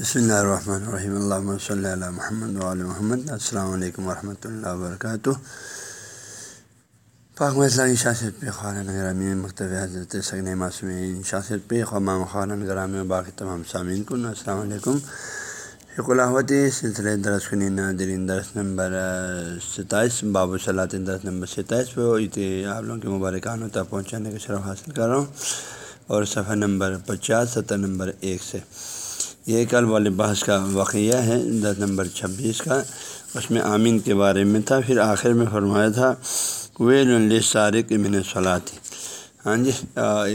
بسم اللہ الرحمن الرحیم اللہ صلی اللہ محمد علیہ محمد السلام علیکم ورحمۃ اللہ وبرکاتہ پاک مسئلہ شاست پہ خارن گرامی مکتب حضرت سگن معصومین شاست پہ خمام خارن گرامی باقی تمام سامعین کن السلام علیکم فق الحوتی سلسلہ درس کنی نادرین درس نمبر ستائیس باب صلاحت درس نمبر ستائیس پہ آپ لوگوں کے مبارکانوں تک پہنچانے کا شرف حاصل کر رہا ہوں اور صفحہ نمبر پچاس ستر نمبر ایک سے یہ کل والے بحث کا واقعہ ہے، دس نمبر چھبیس کا۔ اس میں آمین کے بارے میں تھا، پھر آخر میں فرمایا تھا، ویل سارق امن صلاحی ہاں جی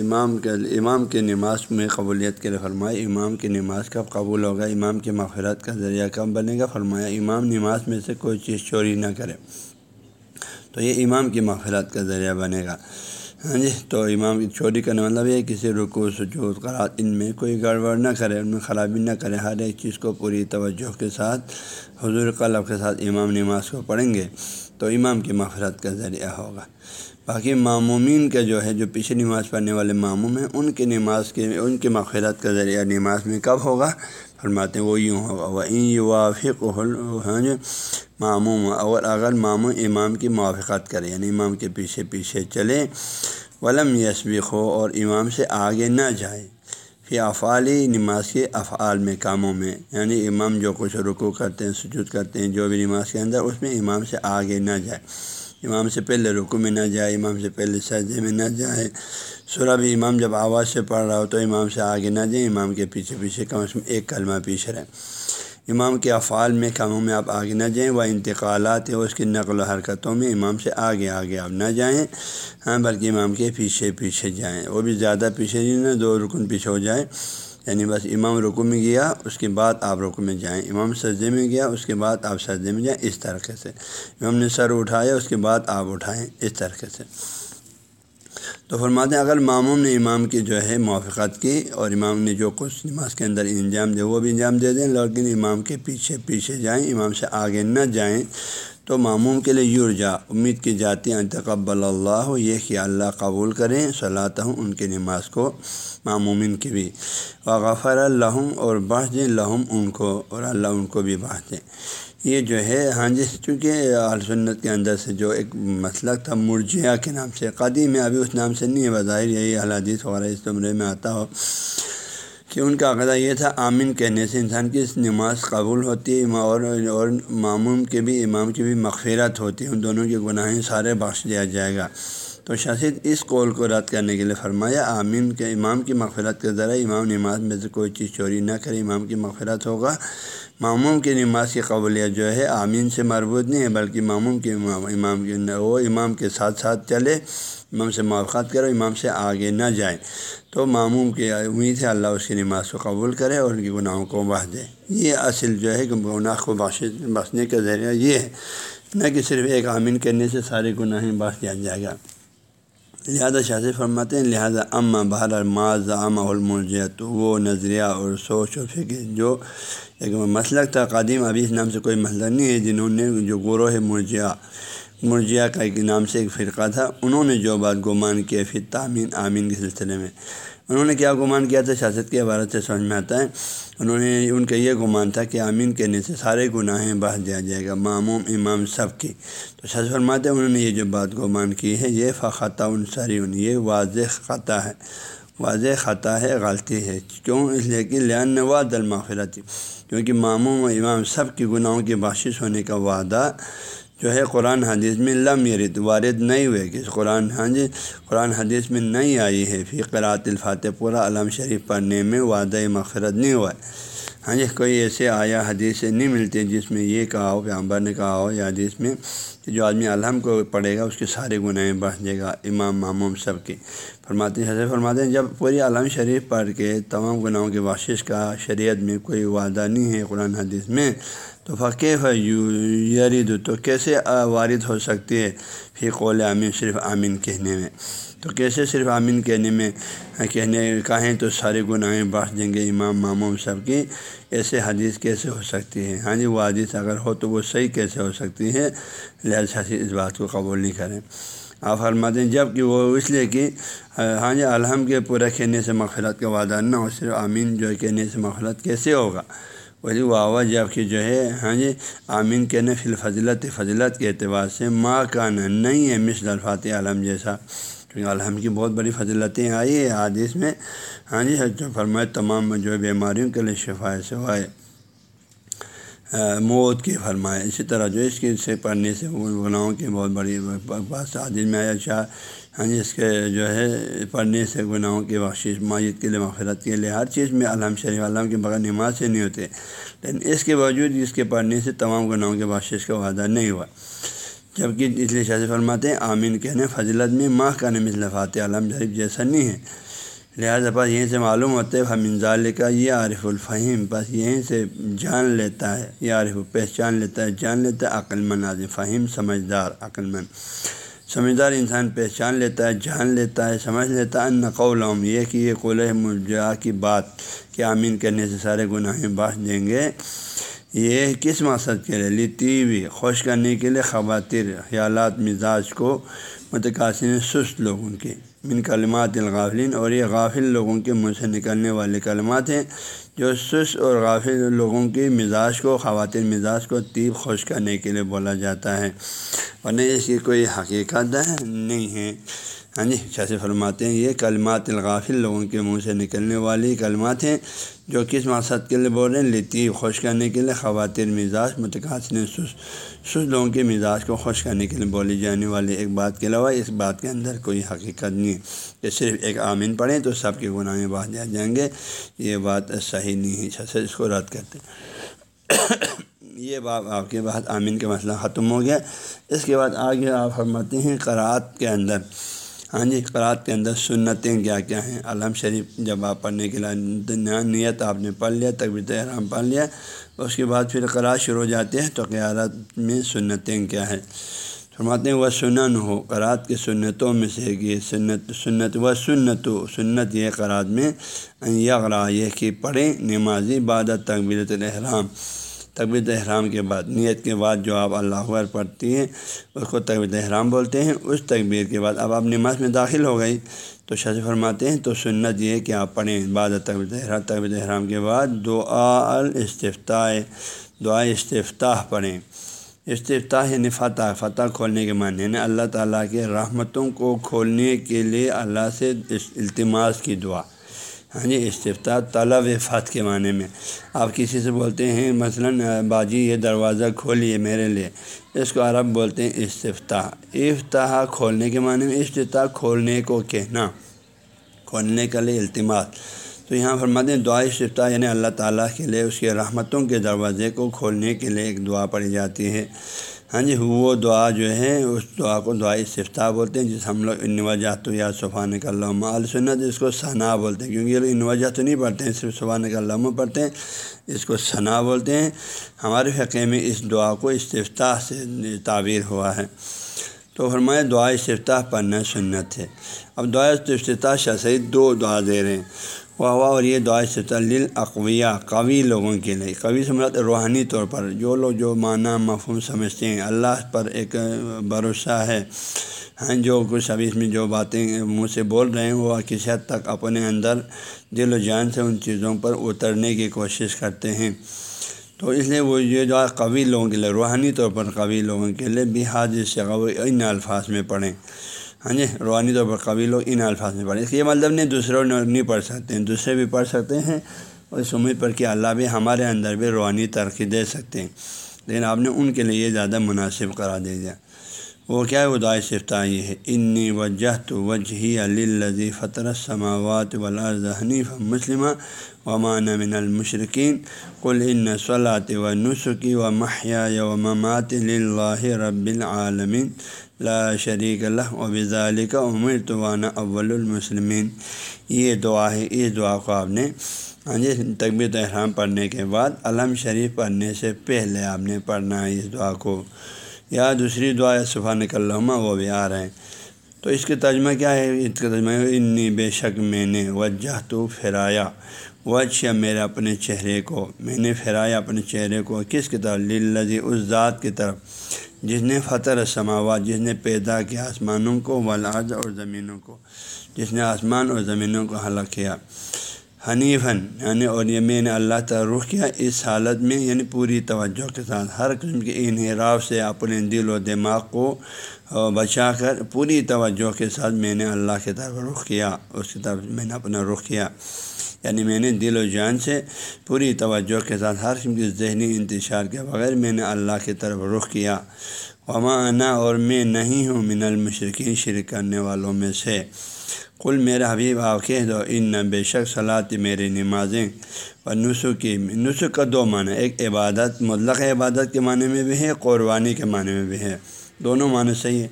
امام کے امام کے نماز میں قبولیت کے لیے فرمایا، امام کی نماز کب قبول ہوگا، امام کی مغفرت کا ذریعہ کب بنے گا؟ فرمایا، امام نماز میں سے کوئی چیز چوری نہ کرے۔ تو یہ امام کی مغفرت کا ذریعہ بنے گا۔ ہاں جی تو امام کی چوری کرنے مطلب یہ کسی رکو سجود قرات ان میں کوئی گڑبڑ نہ کرے، ان میں خرابی نہ کرے، ہر ایک چیز کو پوری توجہ کے ساتھ، حضور قلب کے ساتھ امام نماز کو پڑھیں گے تو امام کی مغفرت کا ذریعہ ہوگا۔ باقی معمومین کا جو ہے، جو پیچھے نماز پڑھنے والے معموم ہیں، ان کی نماز کے، ان کی مغفرت کا ذریعہ نماز میں کب ہوگا؟ فرماتے ہیں وہ یوں ہوگا وہ این وافق ہاں جی، معموم، اور اگر معموم امام کی موافقت کرے یعنی امام کے پیچھے پیچھے چلے ولم یسبق ہو اور امام سے آگے نہ جائے پھر افعالی نماز کے افعال میں کاموں میں یعنی امام جو کچھ رکو کرتے ہیں، سجود کرتے ہیں، جو بھی نماز کے اندر، اس میں امام سے آگے نہ جائے امام سے پہلے رکو میں نہ جائے امام سے پہلے سجدے میں نہ جائے سورہ بھی امام جب آواز سے پڑھ رہا ہو تو امام سے آگے نہ جائیں، امام کے پیچھے پیچھے کم از کم ایک کلمہ پیچھے رہے امام کے افعال میں کاموں میں آپ آگے نہ جائیں، وہ انتقالات ہے اس کی نقل و حرکتوں میں امام سے آگے آگے آپ نہ جائیں ہاں بلکہ امام کے پیچھے پیچھے جائیں۔ وہ بھی زیادہ پیچھے نہیں نہ دو رکن پیچھے ہو جائے یعنی بس امام رکو میں گیا، اس کے بعد آپ رکو میں جائیں۔ امام سجدے میں گیا، اس کے بعد آپ سجدے میں جائیں، اس طریقے سے۔ امام نے سر اٹھایا، اس کے بعد آپ اٹھائیں، اس طریقے سے۔ تو فرماتے ہیں، اگر معموم نے امام کی جو ہے موافقت کی اور امام نے جو کچھ نماز کے اندر انجام دے، وہ بھی انجام دے دیں، لیکن امام کے پیچھے پیچھے جائیں، امام سے آگے نہ جائیں، تو معموم کے لیے یور جا، امید کی جاتی ہیں تقبل اللہ، یہ کہ اللہ قبول کریں صلاح ہوں ان کی نماز کو معمومن کی بھی۔ وغفر الحم اور بانٹ دیں، لہم ان کو اور اللہ ان کو بھی بانٹ دیں یہ جو ہے ہاں جی چونکہ سنت کے اندر سے جو ایک مسلک تھا مرجیا کے نام سے، قدیم ہے، ابھی اس نام سے نہیں ہے، بظاہر یہی الحدیث وغیرہ اس عمرے میں آتا ہو کہ ان کا عقیدہ یہ تھا، آمین کہنے سے انسان کی نماز قبول ہوتی ہے، اور اور معموم کے بھی، امام کی بھی مغفرت ہوتی ہے، ان دونوں کے گناہیں سارے بخش دیا جائے گا۔ تو شاشد اس قول کو رد کرنے کے لیے فرمایا، آمین کے، امام کی مغفرت کے ذرا امام نماز میں سے کوئی چیز چوری نہ کرے، امام کی مغفرت ہوگا۔ معموم کی نماز کی قبولیت جو ہے، آمین سے مربوط نہیں ہے، بلکہ معموم کے امام کی وہ امام کے ساتھ ساتھ چلے، امام سے موافقت کرو امام سے آگے نہ جائیں تو معموم کی امید ہے اللہ اس کی نماز کو قبول کرے اور ان کی گناہوں کو بہ دے۔ یہ اصل جو ہے کہ گناہ کو بخش بخشنے کا ذریعہ یہ ہے۔ نہ کہ صرف ایک آمین کرنے سے سارے گناہیں بخش دیا جائے گا۔ لہٰذا شاذ فرماتے ہیں، لہٰذا اماں بہر معاذ عام المرجیت وہ نظریہ اور سوچ و فکر جو ایک مسلک تھا، قدیم ابھی اس نام سے کوئی مسلک نہیں ہے، جنہوں نے جو گروہ مرجیا مرجیا کا ایک نام سے ایک فرقہ تھا، انہوں نے جو بات گمان کیا پھر تعمین آمین کے سلسلے میں۔ انہوں نے کیا گمان کیا تھا؟ سیاست کے عبارت سے سمجھ میں آتا ہے۔ انہوں نے ان کا یہ گمان تھا کہ آمین کہنے سے سارے گناہیں بہ دیا جائے گا، معموم امام سب کی تو سچ فرماتے ہیں انہوں نے یہ جو بات گمان کی ہے، یہ فخطہ ان ساری یہ واضح خطہ ہے۔ واضح خطا ہے، غلطی ہے۔ کیوں؟ اس لیے کہ لان واد المغفرت کیونکہ معموم و امام سب کی گناہوں کی بخشش ہونے کا وعدہ جو ہے قرآن حدیث میں لم یرد، وارد نہیں ہوئے کہ قرآن ہاں جی قرآن حدیث میں نہیں آئی ہے۔ پھر قرآت الفاتح پورا علام شریف پڑھنے میں وعدہ مغفرت نہیں ہوا۔ ہے ہاں جی کوئی ایسے آیا، حدیث نہیں ملتے جس میں یہ کہا ہو پیامبر نے کہا ہو، یا حدیث میں کہ جو آدمی الحم کو پڑھے گا، اس کے سارے گناہیں بڑھ جائے گا۔ امام معموم سب کی فرماتے ہیں فرماتے ہیں، جب پوری علام شریف پڑھ کے تمام گناہوں کی بخشش کا شریعت میں کوئی وعدہ نہیں ہے قرآن حدیث میں تو فقے ہے یرید، تو کیسے وارد ہو سکتی ہے؟ پھر قول امین صرف آمین کہنے میں۔ تو کیسے صرف آمین کہنے میں، کہنے، کہیں تو سارے گناہیں بانٹ دیں گے امام ماموم سب کی؟ ایسے حدیث کیسے ہو سکتی ہے؟ ہاں جی وہ حدیث اگر ہو تو وہ صحیح کیسے ہو سکتی ہے؟ لہٰذا اس بات کو قبول نہیں کریں۔ آپ فرماتے ہیں، جبکہ وہ اس لیے کہ ہاں جی الحم کے پورا کہنے سے مغفرت کا وعدہ نہ ہو، صرف آمین جو کہنے سے مغفرت کیسے ہوگا؟ وہی واہ جبکہ جو ہے ہاں جی آمین کہنے فی الفضلت، فضلت کے اعتبار سے ماں کا نہیں ہے مثل الفاتح عالم جیسا، کیونکہ الحم کی بہت بڑی فضلتیں آئی ہے حادث میں۔ ہاں جی جو فرمائے، تمام جو بیماریوں کے لیے شفا سوائے موت کی فرمائے۔ اسی طرح جو اس کے سے پڑھنے سے گناہوں کی بہت بڑی بات عادل میں آیا شاہ ہاں جی اس کے جو ہے، پڑھنے سے گناہوں کی بخشش ماجد کے لیے مغفرت کے لیے، ہر چیز میں علام شریف علام کے بغیر نماز سے نہیں ہوتے۔ لیکن اس کے باوجود اس کے پڑھنے سے تمام گناہوں کے بخشش کا وعدہ نہیں ہوا۔ جبکہ اس لیے شاذ فرماتے ہیں، آمین کہنے فضلت میں ماہ کا نمس لفات علام شریف جیسا نہیں ہے۔ لہٰذا پاس یہیں سے معلوم ہوتا ہے فمنظال کا یہ عارف الفہیم۔ بس یہیں سے جان لیتا ہے، یہ عارف، پہچان لیتا ہے، جان لیتا ہے، عقل مند آدمی فہیم، سمجھدار، عقل مند۔ سمجھدار انسان پہچان لیتا ہے، جان لیتا ہے، سمجھ لیتا ہے نقول یہ کہ یہ قول مرجا کی بات کہ آمین کرنے سے سارے گناہیں باس دیں گے، یہ کس مقصد کے لیے؟ لیتی ہوئی خوش کرنے کے لیے، خواتین، خیالات، مزاج کو متقاصر سست لوگوں کے۔ من کلمات الغافلین اور یہ غافل لوگوں کے منہ سے نکلنے والے کلمات ہیں جو سس اور غافل لوگوں کی مزاج کو، خواتین مزاج کو تیب خوش کرنے کے لیے بولا جاتا ہے۔ ورنہ اس کی کوئی حقیقت نہیں ہے۔ ہاں جی سے فرماتے ہیں یہ کلمات الغافل لوگوں کے منہ سے نکلنے والی کلمات ہیں۔ جو کس مقصد کے لیے بول رہے ہیں لیتی خوش کرنے کے لیے خواتین مزاج متقاصر سس سس لوگوں کے مزاج کو خوش کرنے کے لیے بولی جانے والی ایک بات کے علاوہ اس بات کے اندر کوئی حقیقت نہیں کہ صرف ایک آمین پڑھیں تو سب کے گناہ باہ جا جائیں گے۔ یہ بات صحیح نہیں ہے اچھا اس کو رد کرتے یہ بات آپ کے بعد آمین کا مسئلہ ختم ہو گیا۔ اس کے بعد آگے آپ فرماتے ہیں قرآت کے اندر۔ ہاں جی قرآت کے اندر سنتیں کیا کیا ہیں؟ علم شریف جب آپ پڑھنے کے لیے نیت آپ نے پڑھ لیا تقبیت احرام پڑھ لیا، اس کے بعد پھر قرآن شروع ہو جاتے ہیں تو قیارت میں سنتیں کیا ہے فرماتے ہیں وہ سنن ہو قرات کے سنتوں میں سے یہ سنت سنت و سنت و سنت یہ قرات میں یغرا یہ کہ پڑھیں نمازی بادت تقبیرت الحرام طبیعت احرام کے بعد، نیت کے بعد جو آپ اللہ اکبر پڑھتی ہیں، اس کو طبیعت احرام بولتے ہیں، اس تقبیر کے بعد اب آپ نماز میں داخل ہو گئی تو شاذ فرماتے ہیں، تو سنت یہ کہ آپ پڑھیں۔ بعد طبیعت احرام طبیعت احرام کے بعد دعا الاستفتاء دعا استفتاح پڑھیں۔ استفتاح یعنی فتح فتح کھولنے کے معنی یعنی اللہ تعالیٰ کے رحمتوں کو کھولنے کے لیے اللہ سے التماس کی دعا۔ ہاں جی استفتاح طلب فت کے معنی میں۔ آپ کسی سے بولتے ہیں، مثلا، باجی، یہ دروازہ کھولیے میرے لیے۔ اس کو عرب بولتے ہیں استفتاح افتاح کھولنے کے معنی میں استفتاح کھولنے کو کہنا، کھولنے کے لیے التماس۔ تو یہاں فرماتے ہیں، دعا استفتاح یعنی اللہ تعالیٰ کے لیے، اس کے رحمتوں کے دروازے کو کھولنے کے لیے ایک دعا پڑھی جاتی ہے۔ ہاں جی وہ دعا جو ہے، اس دعا کو دعا استفتاح بولتے ہیں، جس ہم لوگ انوجات یا صفان کا علامہ سنت اس کو ثنا بولتے ہیں، کیونکہ یہ لوگ تو نہیں پڑھتے ہیں، صرف صفان کا علامہ پڑھتے ہیں، اس کو ثنا بولتے ہیں۔ ہمارے فقے میں اس دعا کو استفتاح سے تعبیر ہوا ہے۔ تو فرمایا، دعا استفتاح پڑھنا سنت ہے۔ اب دعا استفتاح شاہ دو دعا دے رہے ہیں۔ واہ اور یہ دعا سے اقویہ قوی لوگوں کے لیے۔ قوی سمرت روحانی طور پر جو لوگ جو معنی مفہوم سمجھتے ہیں، اللہ پر ایک بھروسہ ہے۔ ہیں جو کچھ ابھی اس میں جو باتیں منہ سے بول رہے ہیں، وہ کسی حد تک اپنے اندر دل و جان سے ان چیزوں پر اترنے کی کوشش کرتے ہیں۔ تو اس لیے وہ یہ جو قوی لوگوں کے لیے، روحانی طور پر قوی لوگوں کے لیے بھی حاضر سے ان الفاظ میں پڑھیں۔ ہاں جی روحانی طور پر قبی لوگ ان الفاظ میں پڑھیں۔ اس یہ مطلب نہیں دوسروں نہیں پڑھ سکتے ہیں، دوسرے بھی پڑھ سکتے ہیں اور اس امید پر کہ اللہ بھی ہمارے اندر بھی روحانی ترقی دے سکتے ہیں۔ لیکن آپ نے ان کے لیے یہ زیادہ مناسب قرار دے دیا۔ وہ کیا ہے؟ وہ دعائے صفتہ یہ ہے۔ انی وجہ تو وجہ علی فطر سماوات حنیف مسلمہ ومان من المشرقین کل ان صلاۃ و نسخی و محیا و ممات اللہ رب العالمین۔ لا شریک اللہ و بزال کا عمر توانہ اول المسلمین۔ یہ دعا ہے اس دعا کو آپ نے ہاں جی تقبیت احرام پڑھنے کے بعد علم شریف پڑھنے سے پہلے آپ نے پڑھنا ہے اس دعا کو۔ یا دوسری دعا ہے صبح نکل وہ بھی آ رہے ہیں تو اس کے ترجمہ کیا ہے؟ اس کا ترجمہ انی بے شک میں نے وجہ تو پھرایا وجہ میرے اپنے چہرے کو، میں نے پھرایا اپنے چہرے کو۔ کس کی طرف؟ للذی، اس ذات کی طرف۔ جس نے فطر سماوات جس نے پیدا کیا آسمانوں کو ولاج اور زمینوں کو، جس نے آسمان اور زمینوں کو حلق کیا۔ حنیفن یعنی اور یہ میں نے اللہ تعالیٰ رخ کیا اس حالت میں یعنی پوری توجہ کے ساتھ۔ ہر قسم کے انحراف سے اپنے دل و دماغ کو بچا کر پوری توجہ کے ساتھ میں نے اللہ کی طرف رخ کیا، اس کی طرف میں نے اپنا رخ کیا۔ یعنی میں نے دل و جان سے پوری توجہ کے ساتھ ہر قسم کی ذہنی انتشار کے بغیر میں نے اللہ کی طرف رخ کیا۔ وما انا اور میں نہیں ہوں من المشرقین شرک کرنے والوں میں سے۔ کل میرا حبیب آپ کہہ دو، ان نہ بے شک صلاحت میری نمازیں۔ اور نسخ کی نسخ کا دو معنی، ایک عبادت، مطلق عبادت کے معنی میں بھی ہے، قربانی کے معنی میں بھی ہے۔ دونوں معنی صحیح ہے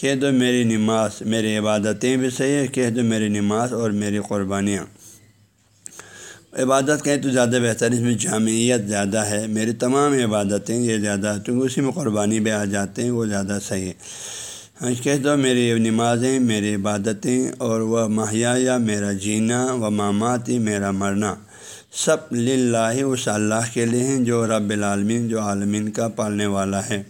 کہہ دو میری نماز، میری عبادتیں بھی صحیح ہے کہہ دو میری نماز اور میری قربانیاں۔ عبادت کہیں تو زیادہ بہتر اس میں جامعیت زیادہ ہے۔ میری تمام عبادتیں یہ زیادہ کیونکہ اسی میں قربانی بھی آ جاتے ہیں، وہ زیادہ صحیح ہے۔ ہاں، کہہ دو میری نمازیں، میری عبادتیں اور وہ ماہیا یا میرا جینا و ماماتی، میرا مرنا، سب لاہ اس اللہ کے لیے ہیں جو رب العالمین، جو عالمین کا پالنے والا ہے۔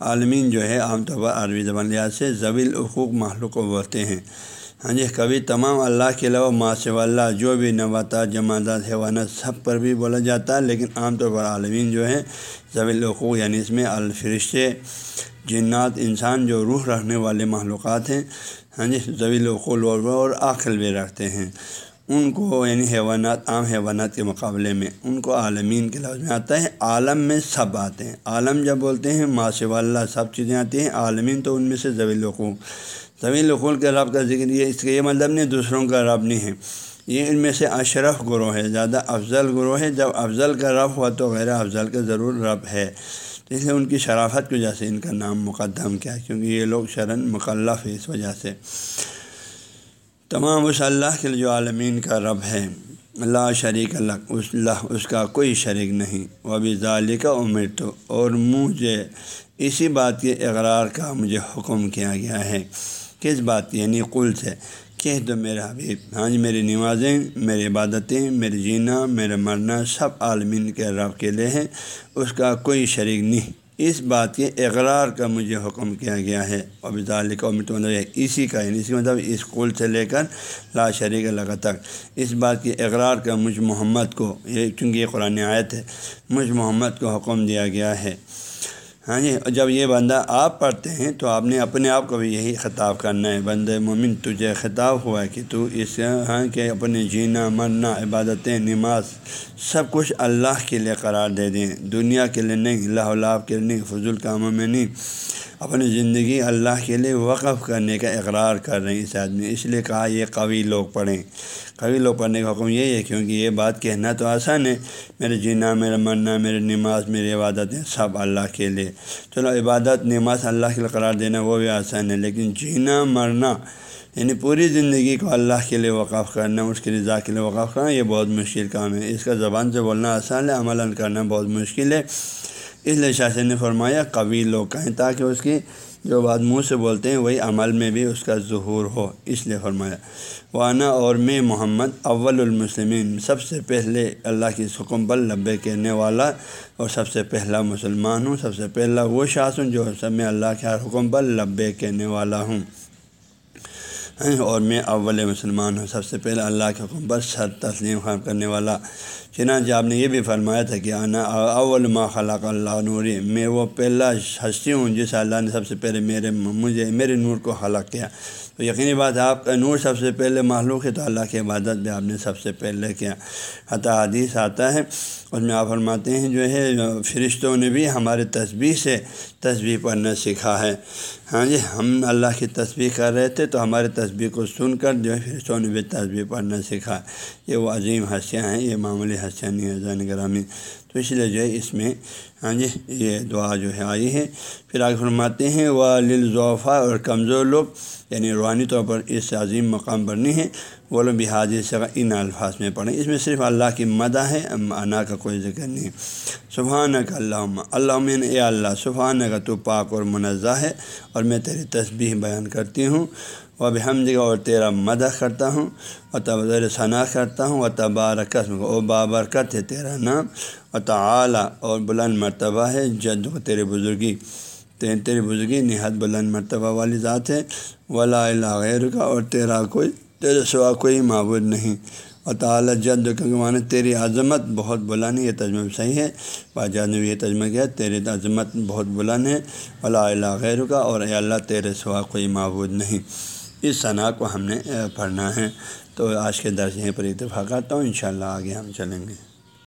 عالمین جو ہے، عام طور پر عربی زبان لحاظ سے ضویل حقوق محلوق کو بولتے ہیں۔ ہاں جی کبھی تمام اللہ کے علاوہ ماس اللہ جو بھی نواتا جماعت حیوانات سب پر بھی بولا جاتا ہے، لیکن عام طور پر عالمین جو ہے ضویل حقوق یعنی اس میں الفرشتے، جنات، انسان جو روح رکھنے والے معلومات ہیں ہاں جی طویل وقول اور عقل بھی رکھتے ہیں۔ ان کو یعنی حیوانات، عام حیوانات کے مقابلے میں، ان کو عالمین کے لفظ میں آتا ہے، عالم میں سب آتے ہیں۔ عالم جب بولتے ہیں ماسو اللہ سب چیزیں آتی ہیں، عالمین تو ان میں سے زویل وقوع طویل وقول کے رب کا ذکر، یہ اس کا یہ مطلب نہیں دوسروں کا رب نہیں ہے۔ یہ ان میں سے اشرف گروہ ہے، زیادہ افضل گروہ ہے۔ جب افضل کا رب ہوا تو غیر افضل کا ضرور رب ہے۔ تو اس لیے ان کی شرافت کی وجہ سے ان کا نام مقدم کیا کیونکہ یہ لوگ شرن مکلف ہے اس وجہ سے۔ تمام اس اللہ کے جو عالمین کا رب ہے اللہ شریک اللہ اس اللہ اس کا کوئی شریک نہیں۔ وہ ابھی ظالی کا عمر تو اور مجھے اسی بات کے اقرار کا مجھے حکم کیا گیا ہے۔ کس بات یعنی قل سے۔ کہہ دو میرا حبیب۔ ہاں جی میری نمازیں میری عبادتیں میری جینا میرا مرنا، سب عالمین کے رب کے لیے ہیں۔ اس کا کوئی شریک نہیں۔ اس بات کے اقرار کا مجھے حکم کیا گیا ہے۔ ابھی ظال کا مطلب اسی کا یعنی اسی مطلب اسکول سے لے کر لا شریک اللہ تک۔ اس بات کے اقرار کا مجھ محمد کو، یہ چونکہ یہ قرآن آیت ہے، مجھ محمد کو حکم دیا گیا ہے۔ ہاں جی جب یہ بندہ آپ پڑھتے ہیں تو آپ نے اپنے آپ کو بھی یہی خطاب کرنا ہے بند مومن، تجھے خطاب ہوا ہے کہ تو اس ہاں کہ اپنے جینا، مرنا، عبادتیں، نماز سب کچھ اللہ کے لیے قرار دے دیں۔ دنیا کے لیے نہیں، اللہ اللہ کے لیے نہیں، فضول کاموں میں نہیں۔ اپنی زندگی اللہ کے لیے وقف کرنے کا اقرار کر رہے ہیں اس آدمی اس لیے کہا یہ قوی لوگ پڑھیں۔ قوی لوگ پڑھنے کا حکم یہی ہے کیونکہ یہ بات کہنا تو آسان ہے۔ میرے جینا، میرا مرنا، میرے نماز، میری عبادتیں سب اللہ کے لیے۔ چلو عبادت، نماز اللہ کے لیے قرار دینا وہ بھی آسان ہے، لیکن جینا، مرنا یعنی پوری زندگی کو اللہ کے لیے وقف کرنا، اس کی رضا کے لیے وقف کرنا، یہ بہت مشکل کام ہے۔ اس کا زبان سے بولنا آسان ہے عمل کرنا بہت مشکل ہے۔ اس لیے شاہ نے فرمایا، قوی لوگ کہیں تاکہ اس کی جو بات منہ سے بولتے ہیں، وہی عمل میں بھی اس کا ظہور ہو، اس لیے فرمایا۔ وانا اور میں محمد اول المسلمین، سب سے پہلے اللہ کی حکم پر لبے کہنے والا اور سب سے پہلا مسلمان ہوں، سب سے پہلا وہ شاخ ہوں جو سب میں اللہ کے حکم پر لبے کہنے والا ہوں۔ اور میں اول مسلمان ہوں، سب سے پہلے اللہ کے حکم پر سر تسلیم خام کرنے والا۔ چنانچہ آپ نے یہ بھی فرمایا تھا کہ آنا اول ما خلق اللہ نوری، میں وہ پہلا ہستی ہوں جس اللہ نے سب سے پہلے میرے مجھے میرے نور کو خلق کیا۔ تو یقینی بات آپ کا نور سب سے پہلے معلوم ہے تو اللہ کی عبادت بھی آپ نے سب سے پہلے کیا۔ حتیٰ حدیث آتا ہے اس میں آپ فرماتے ہیں جو ہے، فرشتوں نے بھی ہمارے تصویر سے تصویر پڑھنا سیکھا ہے۔ ہاں جی ہم اللہ کی تصویر کر رہے تھے تو ہمارے تصویر کو سن کر جو ہے، فرشتوں نے بھی تصویر پڑھنا سیکھا۔ یہ وہ عظیم ہنسیاں ہیں، یہ معمولی ہنسیاں نہیں ہے زین گرامی۔ تو اس لیے جو ہے اس میں ہاں جی یہ دعا جو ہے آئی ہے۔ پھر آگے فرماتے ہیں وہ للضوفا اور کمزور لوگ یعنی روحانی طور پر اس عظیم مقام پر نہیں ہے وہ لوگ بھی حاضر سے ان الفاظ میں پڑھیں۔ اس میں صرف اللہ کی مدہ ہے، انا کا کوئی ذکر نہیں سبحانہ کا اللہ اللہ یعنی اے اللہ سبحانہ کا تو پاک اور منزہ ہے۔ اور میں تیری تسبیح بیان کرتی ہوں۔ وہ بھی ہم جگہ اور تیرا مدح کرتا ہوں اور تبدیل ثناء کرتا ہوں، و تبارکت او بابرکت ہے تیرا نام، و تعلیٰ اور بلند مرتبہ ہے، جد تیرے بزرگی تیری بزرگی نہایت بلند مرتبہ والی ذات ہے، ولا غیر کا اور تیرا کوئی، تیرے سوا کوئی معبود نہیں۔ اور تعالیٰ جد معنی تیری عظمت بہت بلند ہے یہ تجمہ صحیح ہے۔ باجا نے یہ تجمہ کیا، تیری عظمت بہت بلند ہے، ولا غیر کا اور اے اللہ تیرے سوا کوئی معبود نہیں۔ اس صنع کو ہم نے پڑھنا ہے۔ تو آج کے درس یہیں پر اتفاق کرتا ہوں، انشاءاللہ آگے ہم چلیں گے۔